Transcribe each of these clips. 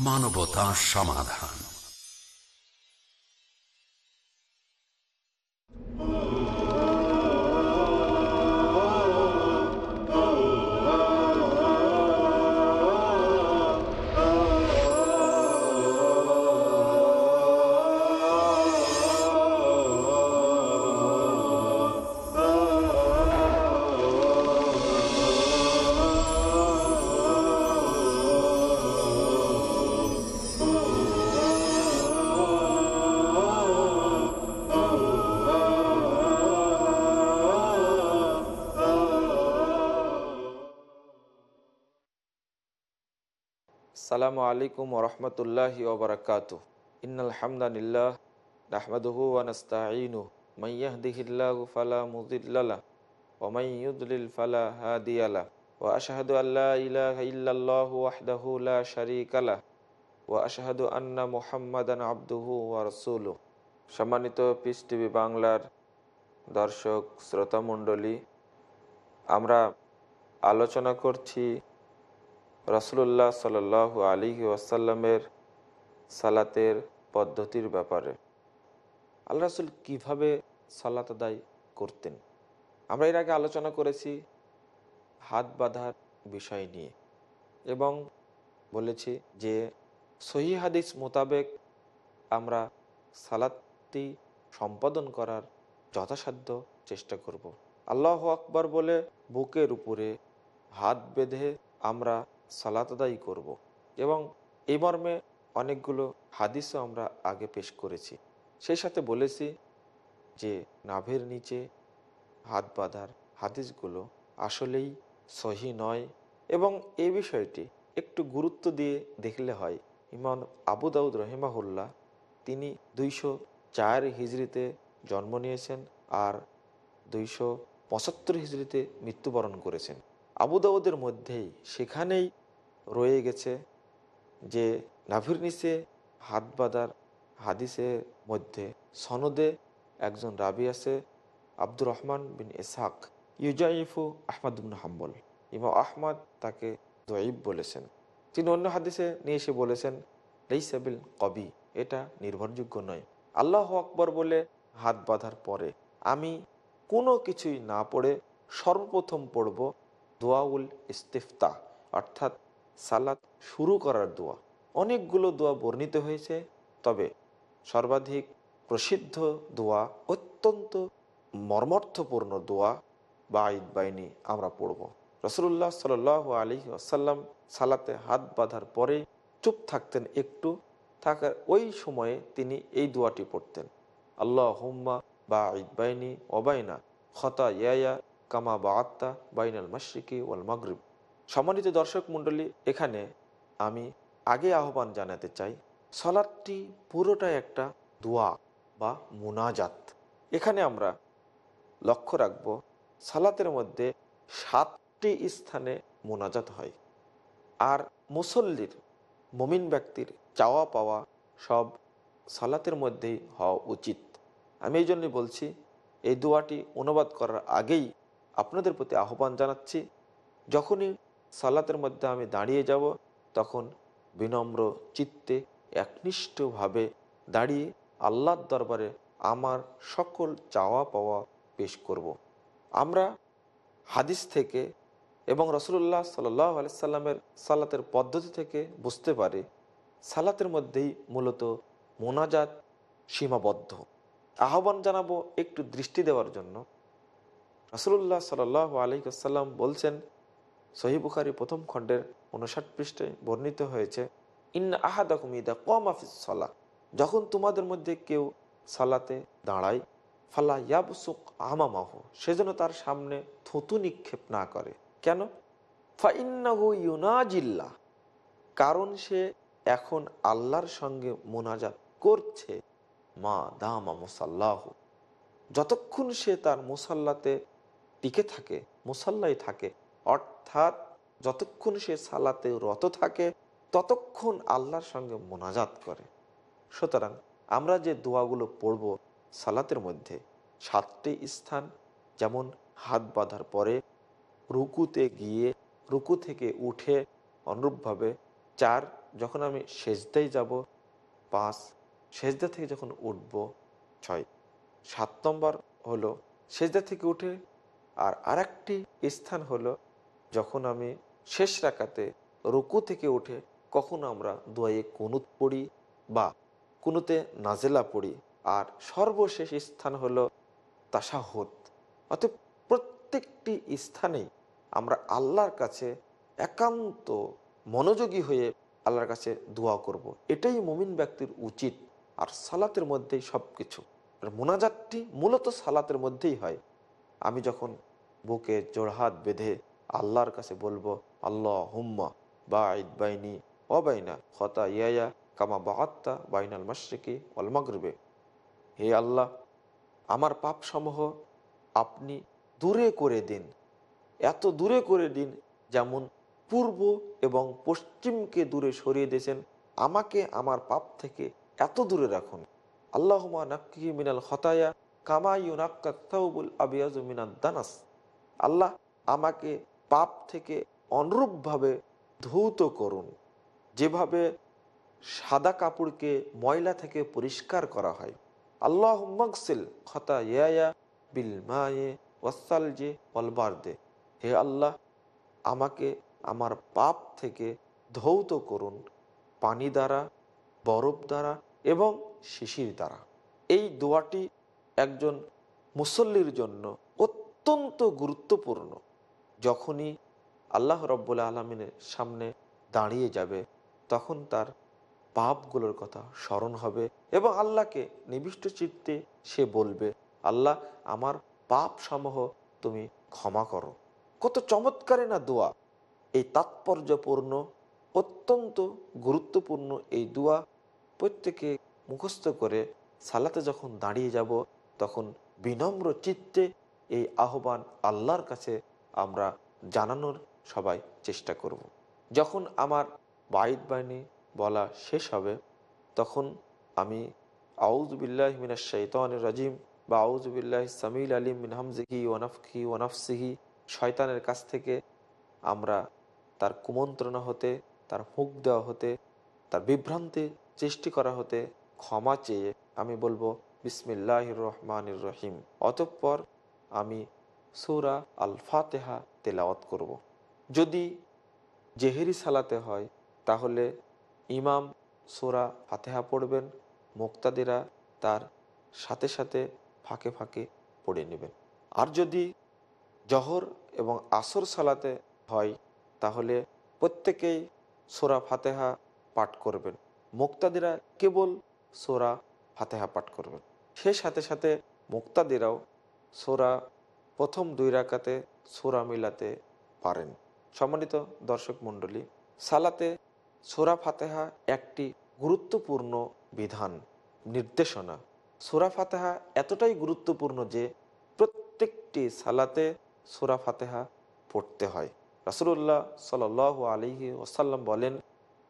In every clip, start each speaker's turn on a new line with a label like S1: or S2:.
S1: মানবতা সমাধান।
S2: সালামু আলাইকুম ওরহমতুল্লাহি ওবরাকাত ইন্নাল হামদানিল্লাহ নাহমাদুহু ওয়া নাস্তাঈনু মান ইয়াহদিহিল্লাহু ফালা মুদিল্লা ওয়া ইউদ্লিল ফালা হাদিয়া লা ওয়া আশহাদু আল্লা ইলাহা ইল্লাল্লাহু ওয়াহদাহু লা শারীকা লা ওয়া আশহাদু আন্না মুহাম্মাদান আবদুহু ওয়া রাসূলুহু। সম্মানিত পিস টিভি বাংলার দর্শক, শ্রোতা মণ্ডলী, আমরা আলোচনা করছি রসুল্লাহ সাল আলী ওয়াসাল্লামের সালাতের পদ্ধতির ব্যাপারে আল্লাহ রসুল কীভাবে সালাত আদায় করতেন আমরা এর আগে আলোচনা করেছি হাত বাঁধার বিষয় নিয়ে এবং বলেছি যে সহি হাদিস মোতাবেক আমরা সালাদটি সম্পাদন করার যথাসাধ্য চেষ্টা করব। আল্লাহ আকবর বলে বুকের উপরে হাত বেঁধে আমরা সালাত আদায়ী করব। এবং এই মর্মে অনেকগুলো হাদিসও আমরা আগে পেশ করেছি। সেই সাথে বলেছি যে নাভের নিচে হাত বাঁধার হাদিসগুলো আসলেই সহি নয় এবং এই বিষয়টি একটু গুরুত্ব দিয়ে দেখলে হয়। ইমান আবু দাউদ রহিমাহুল্লাহ তিনি দুইশো চার হিজড়িতে জন্ম নিয়েছেন আর দুইশো পঁচাত্তর হিজড়িতে মৃত্যুবরণ করেছেন। আবু দাউদের মধ্যেই সেখানেই রয়ে গেছে যে নাভির নিচে হাত বাঁধার হাদিসের মধ্যে সনদে একজন রাবি আছে, আব্দুর রহমান বিন ইসাক ইউজাইফু আহমদ বিন হাম্বল। ইমা আহমদ তাকে দয়ীব বলেছেন। তিনি অন্য হাদিসে নিয়ে এসে বলেছেন লেইসাবিল কবি, এটা নির্ভরযোগ্য নয়। আল্লাহ আকবর বলে হাত বাঁধার পরে আমি কোনো কিছুই না পড়ে সর্বপ্রথম পড়ব দোয়াউল ইস্তিফতা, অর্থাৎ সালাত শুরু করার দোয়া। অনেকগুলো দোয়া বর্ণিত হয়েছে, তবে সর্বাধিক প্রসিদ্ধ দোয়া, অত্যন্ত মর্মর্থপূর্ণ দোয়া বা ঈদ বাইনি আমরা পড়ব। রসুল্লাহ সাল আলী আসাল্লাম সালাতে হাত বাঁধার পরে চুপ থাকতেন একটু, থাকার ওই সময়ে তিনি এই দোয়াটি পড়তেন। আল্লাহ হুম্মা বা ঈদ বাইনি অবাইনা খতা ইয়া কামা বা আত্মা বাইনাল মাসরিকি ওয়াল মাগরিব। সম্মানিত দর্শক মণ্ডলী, এখানে আমি আগে আহ্বান জানাতে চাই, সলাদটি পুরোটাই একটা দোয়া বা মুনাজাত। এখানে আমরা লক্ষ্য রাখব, সালাতের মধ্যে সাতটি স্থানে মোনাজাত হয়। আর মুসল্লির, মমিন ব্যক্তির চাওয়া পাওয়া সব সালাতের মধ্যেই হওয়া উচিত। আমি এই জন্যই বলছি, এই দোয়াটি অনুবাদ করার আগেই আপনাদের প্রতি আহ্বান জানাচ্ছি, যখনই সালাতের মধ্যে আমি দাঁড়িয়ে যাব। তখন বিনম্র চিত্তে একনিষ্ঠভাবে দাঁড়িয়ে আল্লাহর দরবারে আমার সকল চাওয়া পাওয়া পেশ করব। আমরা হাদিস থেকে এবং রসুল্লাহ সাল্লাহ আলাইসাল্লামের সালাতের পদ্ধতি থেকে বুঝতে পারি, সালাতের মধ্যেই মূলত মোনাজাত সীমাবদ্ধ। আহ্বান জানাব একটু দৃষ্টি দেওয়ার জন্য। রসুল্লাহ সাল আলহিসাল্লাম বলছেন সহিবুখারি প্রথম খণ্ডের উনষাট পৃষ্ঠে বর্ণিত হয়েছে, ইন্না আহাদাকুমিদা কম আফিস সালা যখন তোমাদের মধ্যে কেউ সালাতে দাঁড়ায়, ফালা ইয়াবসুক আমামাহ সেজন্য তার সামনে থুতু নিক্ষেপ না করে। কেন? ফাইন্নাহু ইউনাজিল্লা কারণ সে এখন আল্লাহর সঙ্গে মোনাজাত করছে, মা দামা মুসাল্লাহ। যতক্ষণ সে তার মুসাল্লাতে টিকে থাকে, মুসাল্লাই থাকে অর্থাৎ যতক্ষণ সে সালাতে রত থাকে, ততক্ষণ আল্লাহর সঙ্গে মোনাজাত করে। সুতরাং আমরা যে দোয়াগুলো পড়ব সালাতের মধ্যে, সাতটি স্থান, যেমন হাত বাঁধার পরে রুকুতে গিয়ে, রুকু থেকে উঠে অনুরূপভাবে চার, যখন আমি সেজদাই যাব, পাঁচ, সেজদা থেকে যখন উঠব, ছয়। সাত নম্বর হলো সেজদা থেকে উঠে, আর আরেকটি স্থান হলো যখন আমি শেষ রাখাতে রুকু থেকে উঠে কখনো আমরা দোয়ে কুনুত পড়ি বা কুনুতে নাজেলা পড়ি, আর সর্বশেষ স্থান হলো তাসাহত অতএব প্রত্যেকটি স্থানেই আমরা আল্লাহর কাছে একান্ত মনোযোগী হয়ে আল্লাহর কাছে দোয়া করব। এটাই মুমিন ব্যক্তির উচিত, আর সালাতের মধ্যেই সব কিছু মোনাজাতটি মূলত সালাতের মধ্যেই হয়। আমি যখন বুকে জোড়হাত বেঁধে আল্লাহর কাছে বলব আল্লাহ হুম্মা বা বাইনি অবাইনা খতা ইয়ায়া কামা বাহাত্তা বাইনাল মাসরিকি অলমাগরবে হে আল্লাহ, আমার পাপসমূহ আপনি দূরে করে দিন, এত দূরে করে দিন যেমন পূর্ব এবং পশ্চিমকে দূরে সরিয়ে দিয়েছেন, আমাকে আমার পাপ থেকে এত দূরে রাখুন। আল্লাহমা নাক্কি মিনাল হতায়া কামাইউ নাক্কাউবুল আবিয়াজ মিনাল দানাস। আল্লাহ আমাকে পাপ থেকে অনুরূপভাবে ধৌত করুন। যেভাবে সাদা কাপড়কে ময়লা থেকে পরিষ্কার করা হয়। আল্লাহ মকসিল খতা ইয়া বিল মায়ে ওয়াসাল যে অলবারদে হে আল্লাহ, আমাকে আমার পাপ থেকে ধৌত করুন। পানি দ্বারা, বরফ দ্বারা এবং শিশির দ্বারা। এই দোয়াটি একজন মুসল্লির জন্য অত্যন্ত গুরুত্বপূর্ণ। যখনই আল্লাহ রব্বুল আলমিনের সামনে দাঁড়িয়ে যাবে, তখন তার পাপগুলোর কথা স্মরণ হবে এবং আল্লাহকে নিবিষ্ট চিত্তে সে বলবে, আল্লাহ, আমার পাপ সমূহ তুমি ক্ষমা করো। কত চমৎকারে না দোয়া! এই তাৎপর্যপূর্ণ, অত্যন্ত গুরুত্বপূর্ণ এই দোয়া প্রত্যেকে মুখস্থ করে সালাতে যখন দাঁড়িয়ে যাব, তখন বিনম্র চিত্তে এই আহ্বান আল্লাহর কাছে আমরা জানানোর সবাই চেষ্টা করব। যখন আমার বাইদ বাহিনী বলা শেষ হবে, তখন আমি আউজবিল্লাহ মিনা শৈতান রাজিম বা আউজবিল্লাহ সামিল আলিম মিন হামজিহি ওয়ানফকি ওয়ানফসিহি শয়তানের কাছ থেকে আমরা তার কুমন্ত্রণা হতে, তার মুখ দেওয়া হতে, তার বিভ্রান্তি সৃষ্টি করা হতে ক্ষমা চেয়ে আমি বলব বিসমিল্লাহ রহমান রহিম অতঃপর আমি সৌরা আল ফাতেহা তেলাওয়াত করব। যদি জেহেরি সালাতে হয়, তাহলে ইমাম সোরা ফাতেহা পড়বেন, মুক্তাদিরা তার সাথে সাথে ফাঁকে ফাঁকে পড়ে নেবেন। আর যদি জহর এবং আসর সালাতে হয়, তাহলে প্রত্যেকেই সোরা ফাতেহা পাঠ করবেন। মুক্তাদিরা কেবল সোরা ফাতেহা পাঠ করবেন। সে সাথে সাথে মুক্তাদিরাও সোরা প্রথম দুই রাকাতে সোরা মিলাতে পারেন। সম্মানিত দর্শক মণ্ডলী, সালাতে সোরা ফাতেহা একটি গুরুত্বপূর্ণ বিধান, নির্দেশনা। সোরা ফাতেহা এতটাই গুরুত্বপূর্ণ যে প্রত্যেকটি সালাতে সোরা ফাতেহা পড়তে হয়। রাসুল্লাহ সাল আলহি ওসাল্লাম বলেন,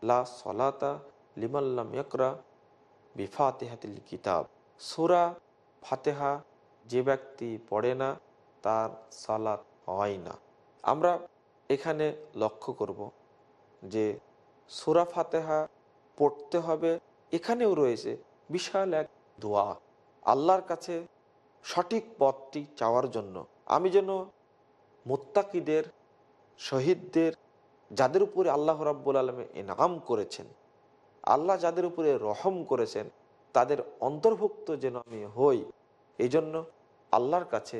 S2: লা সলাতা লিমাল্লাম ইকরা বিফাতেহাতিল কিতাব। সোরা ফাতেহা যে ব্যক্তি পড়ে না তার সালাত হয় না। আমরা এখানে লক্ষ্য করব যে সুরা ফাতেহা পড়তে হবে, এখানেও রয়েছে বিশাল এক দোয়া। আল্লাহর কাছে সঠিক পথটি চাওয়ার জন্য আমি যেন মোত্তাকিদের, শহীদদের, যাদের উপরে আল্লাহ রাব্বুল আলমে এনাম করেছেন, আল্লাহ যাদের উপরে রহম করেছেন, তাদের অন্তর্ভুক্ত যেন আমি হই এই জন্য আল্লাহর কাছে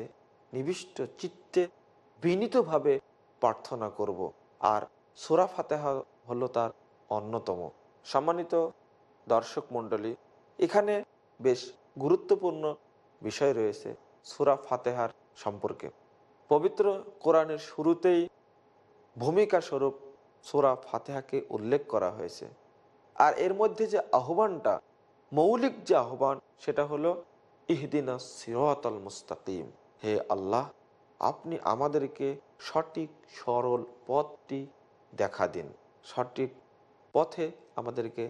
S2: নিবিষ্ট চিত্তে বিনীতভাবে প্রার্থনা করব। আর সোরা ফাতেহা হলো তার অন্যতম। সম্মানিত দর্শক মণ্ডলী, এখানে বেশ গুরুত্বপূর্ণ বিষয় রয়েছে সুরা ফাতেহার সম্পর্কে। পবিত্র কোরআনের শুরুতেই ভূমিকা স্বরূপ সোরা ফাতেহাকে উল্লেখ করা হয়েছে। আর এর মধ্যে যে আহ্বানটা, মৌলিক যে আহ্বান, সেটা হলো ইহদিনা সিরাতাল মুস্তাকিম। হে আল্লাহ, আপনি আমাদেরকে সঠিক, সরল পথটি দেখা দিন। সঠিক পথে আমাদেরকে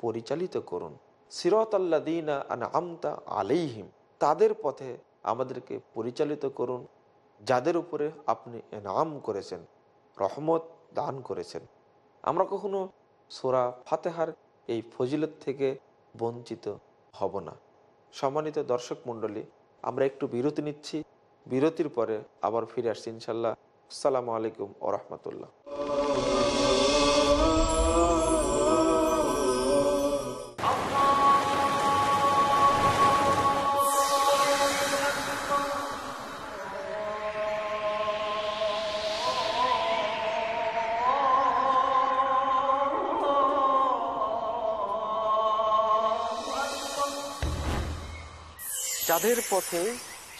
S2: পরিচালিত করুন। সিরত আল্লাদিনা আমতা আলাইহিম, তাদের পথে আমাদেরকে পরিচালিত করুন, যাদের উপরে আপনি এনাম করেছেন, রহমত দান করেছেন। আমরা কখনো সোরা ফাতেহার এই ফজিলত থেকে বঞ্চিত হব না। সম্মানিত দর্শক মণ্ডলী, আমরা একটু বিরতি নিচ্ছি। বিরতির পরে আবার ফিরে আসছি ইনশাল্লাহ। আসসালামু আলাইকুম ও রহমতুল্লাহ।
S3: যাদের পথে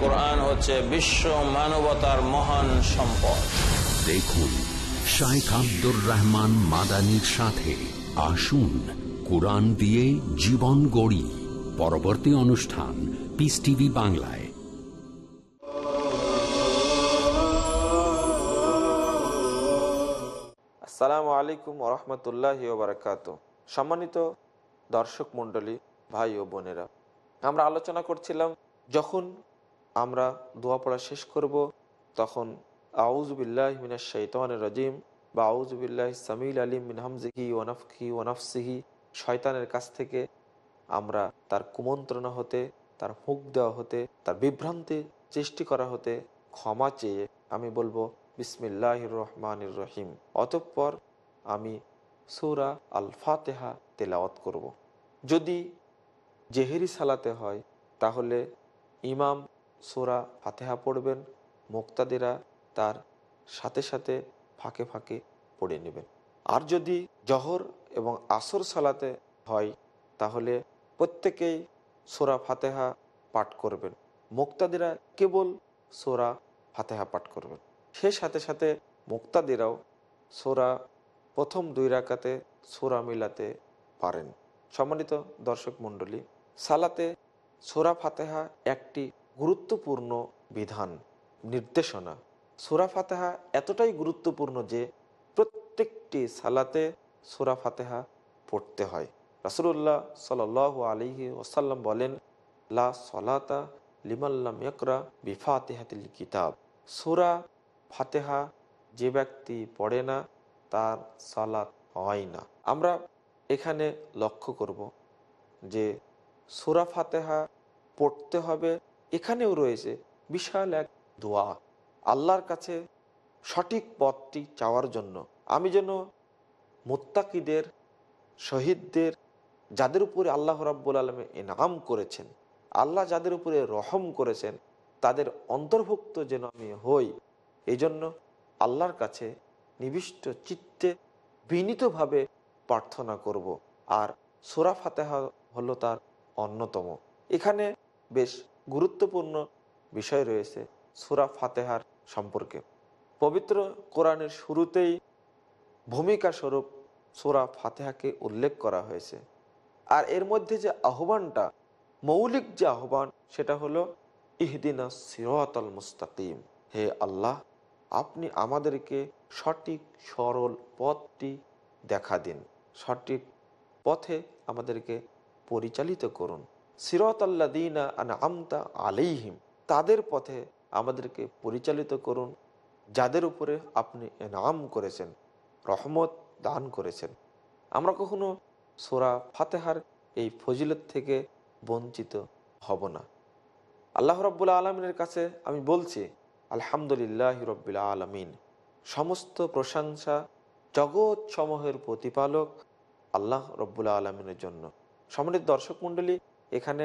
S4: কোরআন হচ্ছে বিশ্ব মানবতার মহান সম্পদ।
S1: দেখুন শাইখ আব্দুর রহমান মাদানির সাথে আসুন কোরআন দিয়ে জীবন গড়ি। পরবর্তী অনুষ্ঠান পিস টিভি বাংলায়।
S2: আসসালামু আলাইকুম ওরহমতুল্লাহ ওবরাকাত সম্মানিত দর্শক মণ্ডলী ভাই ও বোনেরা আমরা আলোচনা করছিলাম যখন আমরা দোয়া পড়া শেষ করব, তখন আউজবিল্লাহ মিনাশ শৈতানের রাজিম বা আউজবিল্লাহ সামিল আলিম মিন হামজিহি ওয়ানফকি ওয়ানফসিহি শয়তানের কাছ থেকে আমরা তার কুমন্ত্রণা হতে, তার মুখ দেওয়া হতে, তার বিভ্রান্তি সৃষ্টি করা হতে ক্ষমা চেয়ে আমি বলব বিসমিল্লাহ রহমান রহিম অতঃপর আমি সৌরা আল ফাতেহা তেলাওয়াত করব। যদি জেহেরি সালাতে হয়, তাহলে ইমাম সোরা ফাতেহা পড়বেন, মুক্তাদিরা তার সাথে সাথে ফাঁকে ফাঁকে পড়ে নেবেন। আর যদি জহর এবং আসর সালাতে হয়, তাহলে প্রত্যেকেই সোরা ফাতেহা পাঠ করবেন। মুক্তাদিরা কেবল সোরা ফাতেহা পাঠ করবেন। সে সাথে সাথে মুক্তাদিরাও সোরা প্রথম দুই রাকাতে সোরা মিলাতে পারেন। সম্মানিত দর্শক মণ্ডলী, সালাতে সোরা ফাতেহা একটি গুরুত্বপূর্ণ বিধান, নির্দেশনা। সুরা ফাতেহা এতটাই গুরুত্বপূর্ণ যে প্রত্যেকটি সালাতে সুরা ফাতেহা পড়তে হয়। রাসুল্লাহ সাল আলিহি ওসাল্লাম বলেন, লা সলাতা লিমাল্লাম ইকরা বিফাতেহাতিল কিতাব। সুরা ফাতেহা যে ব্যক্তি পড়ে না, তার সালাত হয় না। আমরা এখানে লক্ষ্য করব যে সুরা ফাতেহা পড়তে হবে এখানেও রয়েছে বিশাল এক দোয়া, আল্লাহর কাছে সঠিক পথটি চাওয়ার জন্য। আমি যেন মোত্তাকিদের, শহীদদের, যাদের উপরে আল্লাহ রাব্বুল আলমে ইনাম করেছেন, আল্লাহ যাদের উপরে রহম করেছেন, তাদের অন্তর্ভুক্ত যেন আমি হই। এই জন্য আল্লাহর কাছে নিবিষ্ট চিত্তে বিনীতভাবে প্রার্থনা করব। আর সোরা ফাতেহা হলো তার অন্যতম। এখানে বেশ গুরুত্বপূর্ণ বিষয় রয়েছে সুরা ফাতেহার সম্পর্কে। পবিত্র কোরআনের শুরুতেই ভূমিকা স্বরূপ সুরা ফাতেহাকে উল্লেখ করা হয়েছে। আর এর মধ্যে যে আহ্বানটা, মৌলিক যে আহ্বান, সেটা হলো, ইহদিনা সিরাতাল মুস্তাকিম হে আল্লাহ, আপনি আমাদেরকে সঠিক সরল পথটি দেখা দিন। সঠিক পথে আমাদেরকে পরিচালিত করুন। সিরত আল্লাদিনা আন আমতা আলাইহিম, তাদের পথে আমাদেরকে পরিচালিত করুন, যাদের উপরে আপনি এনাম করেছেন, রহমত দান করেছেন। আমরা কখনো সোরা ফাতেহার এই ফজিলত থেকে বঞ্চিত হব না। আল্লাহ রব্বুল আলমিনের কাছে আমি বলছি, আলহামদুলিল্লাহ রব্বুল আলমিন। সমস্ত প্রশংসা জগৎ সমূহের প্রতিপালক আল্লাহ রব্বুল আলমিনের জন্য। সম্মানিত দর্শক মণ্ডলী এখানে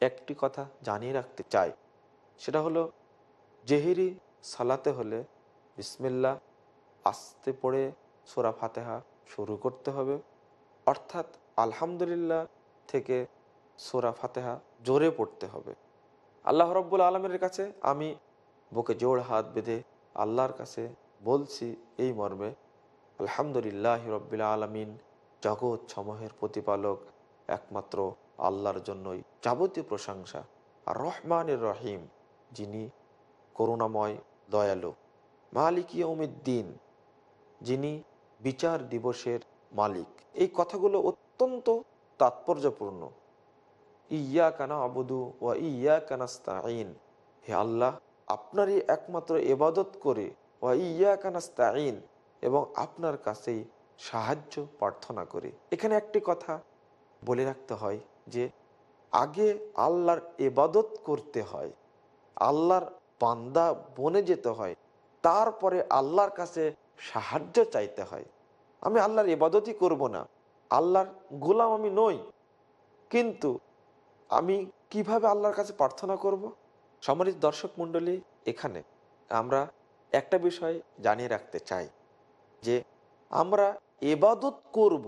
S2: একটি কথা জানিয়ে রাখতে চাই। সেটা হলো, জেহেরি সালাতে হলে বিসমিল্লা আস্তে পড়ে সোরা ফাতেহা শুরু করতে হবে। অর্থাৎ আলহামদুলিল্লাহ থেকে সোরা ফাতেহা জোরে পড়তে হবে। আল্লাহ রব্বুল আলমের কাছে আমি বুকে জোর হাত বেঁধে আল্লাহর কাছে বলছি এই মর্মে, আলহামদুলিল্লাহ রব্বিল আলমিন জগৎ সমূহের প্রতিপালক একমাত্র আল্লাহর জন্যই যাবতীয় প্রশংসা। আর রহমানের রহিম, যিনি করুণাময়, দয়ালু। মালিক দিন যিনি বিচার দিবসের মালিক। এই কথাগুলো অত্যন্ত তাৎপর্যপূর্ণ। ইয়া কানা আবুদু ওয়া ইয়া কানাস্তাইন হে আল্লাহ, আপনারই একমাত্র এবাদত করে ওয়া ইয়া কানাস্তাইন এবং আপনার কাছেই সাহায্য প্রার্থনা করে। এখানে একটি কথা বলে রাখতে হয়। যে আগে আল্লাহর এবাদত করতে হয়, আল্লাহর বান্দা বনে যেতে হয়, তারপরে আল্লাহর কাছে সাহায্য চাইতে হয়। আমি আল্লাহর এবাদতই করব না, আল্লাহর গোলাম আমি নই, কিন্তু আমি কীভাবে আল্লাহর কাছে প্রার্থনা করব? সম্মানিত দর্শক মণ্ডলী, এখানে আমরা একটা বিষয় জানিয়ে রাখতে চাই, যে আমরা এবাদত করব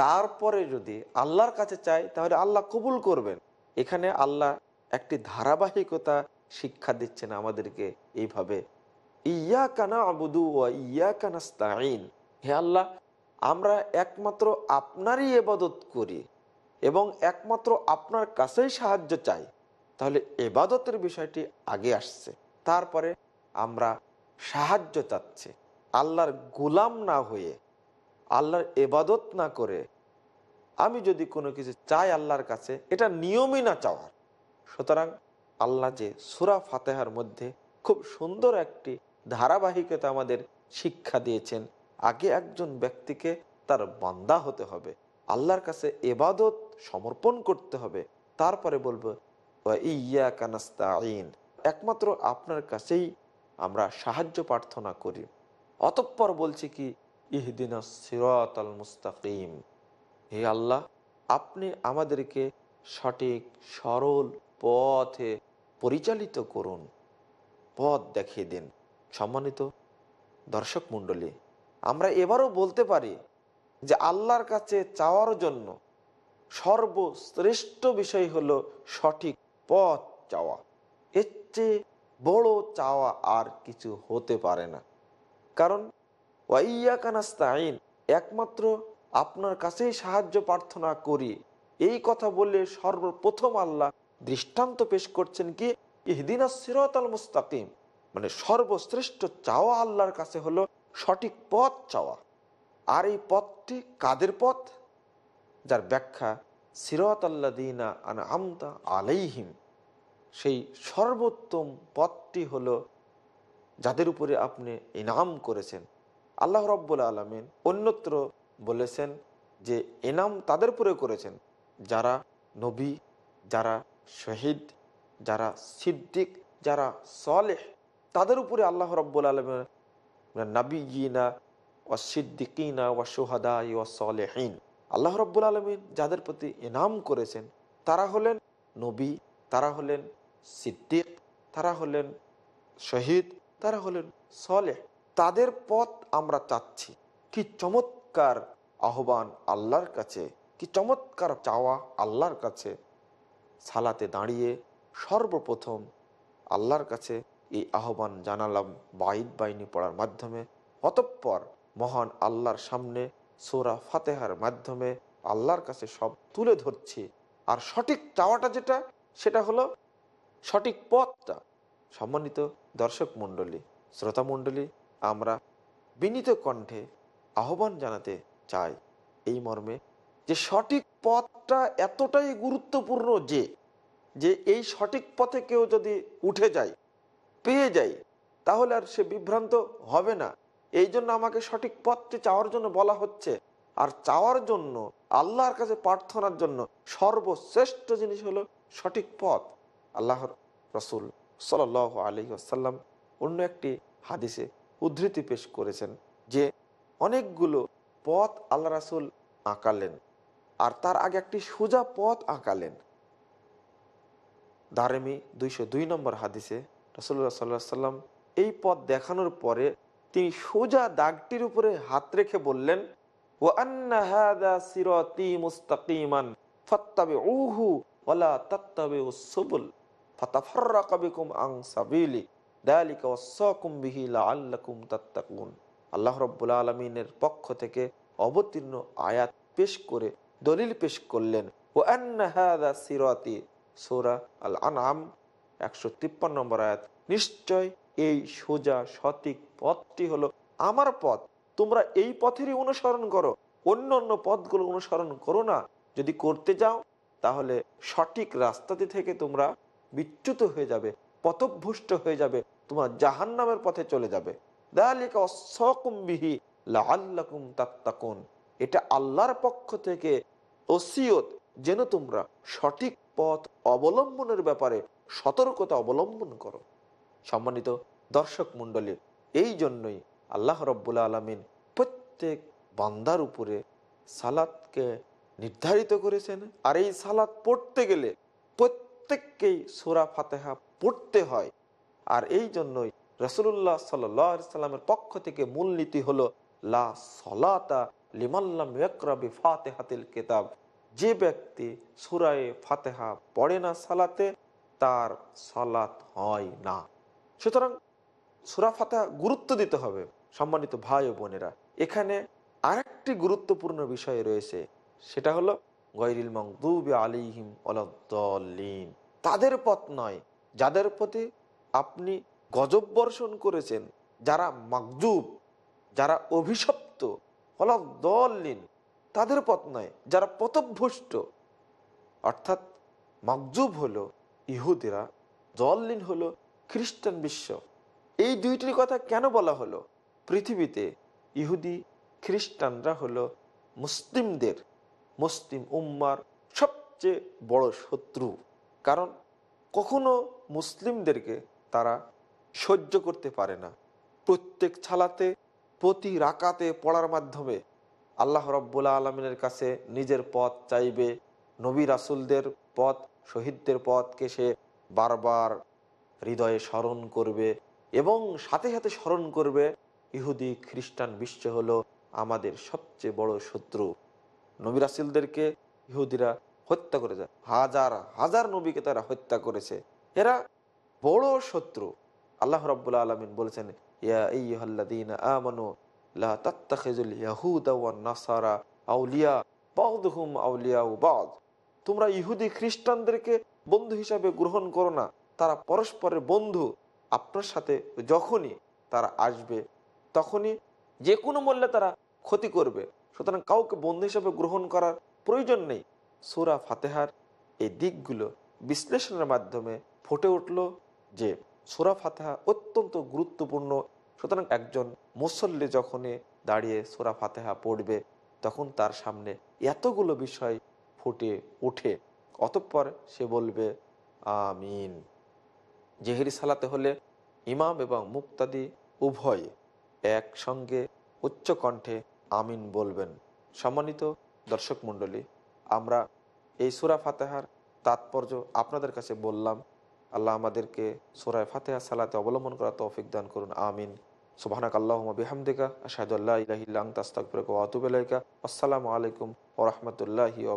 S2: তারপরে যদি আল্লাহর কাছে চাই তাহলে আল্লাহ কবুল করবেন। এখানে আল্লাহ একটি ধারাবাহিকতা শিক্ষা দিচ্ছেন আমাদেরকে এইভাবে। ইয়া কানা আবুদু ও ইয়া কানাস্তাইন হে আল্লাহ, আমরা একমাত্র আপনারই এবাদত করি এবং একমাত্র আপনার কাছেই সাহায্য চাই। তাহলে এবাদতের বিষয়টি আগে আসছে। তারপরে আমরা সাহায্য চাচ্ছি। আল্লাহর গোলাম না হয়ে আল্লাহর এবাদত না করে, আমি যদি কোনো কিছু চাই আল্লাহর কাছে, এটা নিয়মই না চাওয়ার। সুতরাং আল্লাহ যে সুরা ফাতেহার মধ্যে খুব সুন্দর একটি ধারাবাহিকতা আমাদের শিক্ষা দিয়েছেন, আগে একজন ব্যক্তিকে তার বান্দা হতে হবে, আল্লাহর কাছে এবাদত সমর্পণ করতে হবে। তারপরে বলব ইয়া কানাস্তাইন একমাত্র আপনার কাছেই আমরা সাহায্য প্রার্থনা করি। অতঃপর বলছি কি ইহদিনা মুস্তাকিম। হে আল্লাহ, আপনি আমাদেরকে সঠিক, সরল পথে পরিচালিত করুন। পথ দেখিয়ে দিন। সম্মানিত দর্শক মণ্ডলী, আমরা এবারও বলতে পারি যে আল্লাহর কাছে চাওয়ার জন্য সর্বশ্রেষ্ঠ বিষয় হলো সঠিক পথ চাওয়া। এর চেয়ে বড় চাওয়া আর কিছু হতে পারে না। কারণ ওয়াইয়া কানাস্তাইন একমাত্র আপনার কাছেই সাহায্য প্রার্থনা করি। এই কথা বললে সর্বপ্রথম আল্লাহ দৃষ্টান্ত পেশ করছেন কি? ইহদিনা সিরত মুস্তাকিম মানে সর্বশ্রেষ্ঠ চাওয়া আল্লাহর কাছে হলো সঠিক পথ চাওয়া। আর এই পথটি কাদের পথ? যার ব্যাখ্যা সিরত আল্লাদিনা আন আমতা আলাইহিম। সেই সর্বোত্তম পথটি হলো যাদের উপরে আপনি ইনাম করেছেন। আল্লাহ রব্বুল আলমিন অন্যত্র বলেছেন যে এনাম তাদের উপরে করেছেন। যারা নবী, যারা শহীদ, যারা সিদ্দিক, যারা সলেহ, তাদের উপরে আল্লাহ রব্বুল আলমের নাবিগিনা ও সিদ্দিকিনা ও সোহাদা ও সলেহীন। আল্লাহ রব্বুল আলমিন যাদের প্রতি এনাম করেছেন, তারা হলেন নবী, তারা হলেন সিদ্দিক, তারা হলেন শহীদ, তারা হলেন সলেহ। তাদের পথ আমরা চাচ্ছি। কি চমৎকার আহ্বান আল্লাহর কাছে, কি চমৎকার চাওয়া আল্লাহর কাছে। সালাতে দাঁড়িয়ে সর্বপ্রথম আল্লাহর কাছে এই আহ্বান জানালাম বাইদ বাইনি পড়ার মাধ্যমে। অতঃপর মহান আল্লাহর সামনে সোরা ফাতেহার মাধ্যমে আল্লাহর কাছে সব তুলে ধরছি। আর সঠিক চাওয়াটা যেটা, সেটা হলো সঠিক পথটা। সম্মানিত দর্শক মণ্ডলী, শ্রোতা মণ্ডলী আমরা বিনীত কণ্ঠে আহ্বান জানাতে চাই এই মর্মে যে সঠিক পথটা এতটাই গুরুত্বপূর্ণ যে যে এই সঠিক পথে কেউ যদি উঠে যায়, পেয়ে যায়, তাহলে আর সে বিভ্রান্ত হবে না। এই জন্য আমাকে সঠিক পথটি চাওয়ার জন্য বলা হচ্ছে। আর চাওয়ার জন্য, আল্লাহর কাছে প্রার্থনার জন্য সর্বশ্রেষ্ঠ জিনিস হলো সঠিক পথ। আল্লাহর রসুল সাল আলী আসাল্লাম অন্য একটি হাদিসে উদ্ধৃতি পেশ করেছেন যে অনেকগুলো পথ আল্লাহ রাসুল আঁকালেন আর তার আগে একটি সোজা পথ আঁকালেন। দারেমি দুইশো দুই নম্বর হাদিসে রসুল্লাহ সাল্লাহ সাল্লাম এই পথ দেখানোর পরে তিনি সোজা দাগটির উপরে হাত রেখে বললেন ও আন্না আল্লাহ রাব্বুল আলামিনের পক্ষ থেকে অবতীর্ণ আয়াত পেশ করে দলিল পেশ করলেন ও সিরাতি সূরা আল আনআম একশো তিপ্পান্ন নম্বর আয়াত। নিশ্চয় এই সোজা সঠিক পথটি হলো আমার পথ। তোমরা এই পথেরই অনুসরণ করো। অন্য অন্য পথগুলো অনুসরণ করো না। যদি করতে যাও, তাহলে সঠিক রাস্তাতে থেকে তোমরা বিচ্যুত হয়ে যাবে, পথভ্রষ্ট হয়ে যাবে। তোমার জাহান নামের পথে চলে যাবে। এটা আল্লাহর পক্ষ থেকে ওসিয়ত যেন তোমরা সঠিক পথ অবলম্বনের ব্যাপারে সতর্কতা অবলম্বন করো। সম্মানিত দর্শক মন্ডলী এই জন্যই আল্লাহ রব্বুল্লা আলমিন প্রত্যেক বান্দার উপরে সালাদকে নির্ধারিত করেছেন। আর এই সালাদ পড়তে গেলে প্রত্যেককেই সোরা ফাতেহা পড়তে হয়। আর এই জন্যই রসুল্লাহ সাল্লামের পক্ষ থেকে মূলনীতি হলো, লা সলাতা লিমাল্লাম ইয়াকরাবি ফাতেহাতিল কেতাব। যে ব্যক্তি সুরায়ে ফাতেহা পড়ে না সালাতে, তার সালাত হয় না। সুতরাং সুরা ফাতেহা গুরুত্ব দিতে হবে, সম্মানিত ভাই ও বোনেরা। এখানে আরেকটি গুরুত্বপূর্ণ বিষয় রয়েছে, সেটা হলো গৈরিল মংদুবি আলিহিম অলদ্দলিন তাদের পথ নয়, যাদের প্রতি আপনি গজব বর্ষণ করেছেন, যারা মাকজুব যারা অভিশপ্ত অলদ্দলিন তাদের পথ নয়, যারা পথভ্রষ্ট। অর্থাৎ মকজুব হলো ইহুদিরা জল্লিন হলো খ্রিস্টান বিশ্ব। এই দুইটির কথা কেন বলা হলো? পৃথিবীতে ইহুদি খ্রিস্টানরা হলো মুসলিমদের, মুসলিম উম্মার সবচেয়ে বড় শত্রু। কারণ কখনো মুসলিমদেরকে তারা সহ্য করতে পারে না। প্রত্যেক ছালাতে, প্রতি রাকাতে পড়ার মাধ্যমে আল্লাহ রব্বুল্লা আলমিনের কাছে নিজের পথ চাইবে। নবী রাসুলদের পথ, শহীদদের পথকে সে বারবার হৃদয়ে স্মরণ করবে এবং সাথে সাথে স্মরণ করবে, ইহুদি খ্রিস্টান বিশ্ব হলো আমাদের সবচেয়ে বড় শত্রু। নবী রাসুলদেরকে ইহুদিরা হত্যা করেছে। হাজার হাজার নবীকে তারা হত্যা করেছে। এরা বড় শত্রু আল্লাহ রব্বুল্লা আলমিন বলেছেন, ইয়া আমানু লা তাত্তাখিজুল ইয়াহুদা ওয়ান নাসারা আউলিয়া বাউদহুম আউলিয়া বাদ। তোমরা ইহুদি খ্রিস্টানদেরকে বন্ধু হিসাবে গ্রহণ করো না। তারা পরস্পরের বন্ধু। আপনার সাথে যখনই তারা আসবে, তখনই যে কোনো মূল্যে তারা ক্ষতি করবে। সুতরাং কাউকে বন্ধু হিসাবে গ্রহণ করার প্রয়োজন নেই। সুরা ফাতেহার এই দিকগুলো বিশ্লেষণের মাধ্যমে ফুটে উঠল। যে সুরা ফাতেহা অত্যন্ত গুরুত্বপূর্ণ। সুতরাং একজন মুসল্লি যখনই দাঁড়িয়ে সুরা ফাতেহা পড়বে, তখন তার সামনে এতগুলো বিষয় ফুটে ওঠে। অতঃপর সে বলবে, আমিন। জেহেরি সালাতে হলে ইমাম এবং মুক্তাদি উভয় একসঙ্গে উচ্চ কণ্ঠে আমিন বলবেন। সম্মানিত দর্শক মণ্ডলী, আমরা এই সুরা ফাতেহার তাৎপর্য আপনাদের কাছে বললাম। আল্লাহ আমাদেরকে সুরায় ফাতে সালাতে অবলম্বন করা তৌফিক দান করুন, আমিন। সুবাহানাক আল্লাহ বিহামদিকা ইলাইকা। আসসালামু আলাইকুম ও রাহমাতুল্লাহি ওয়া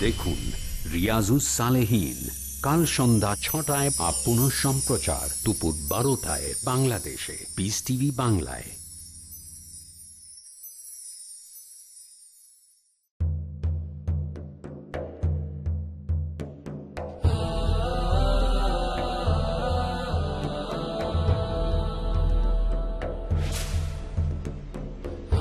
S1: দেখুন রিয়াজুস সালেহীন। কাল সন্ধ্যা ছটায় পুনঃ সম্প্রচার দুপুর বারোটায় বাংলাদেশে। পিস টিভি বাংলায়।